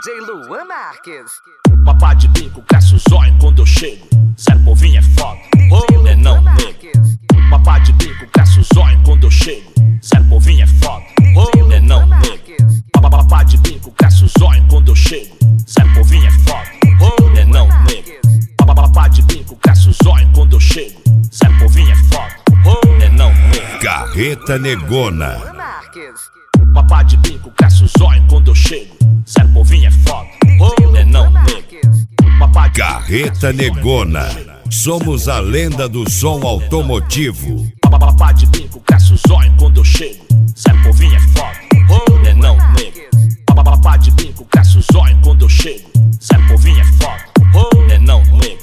DJ Luan Marques. Papá de bico, caça o zóio quando eu chego. Zé Povinho é foda, ô é não nego. Papá de bico, caça o zóio quando eu chego. Zé Povinho é foda, ô é não nego. Papá de bico, caça o zóio quando eu chego. Zé Povinho é foda, ô é não nego. Papá de bico, caça o zóio quando eu chego. Zé Povinho é foda, ô é não nego. Carreta Negona. Papá de bico, caça o zóio quando eu chego. Carreta Negona. Somos a lenda do som automotivo. Papá de bico, caça o zóio quando eu chego. Zé Povinho é foda, não nego. Papá de bico, caça o zóio quando eu chego. Zé Povinho é foda, ô é não nego.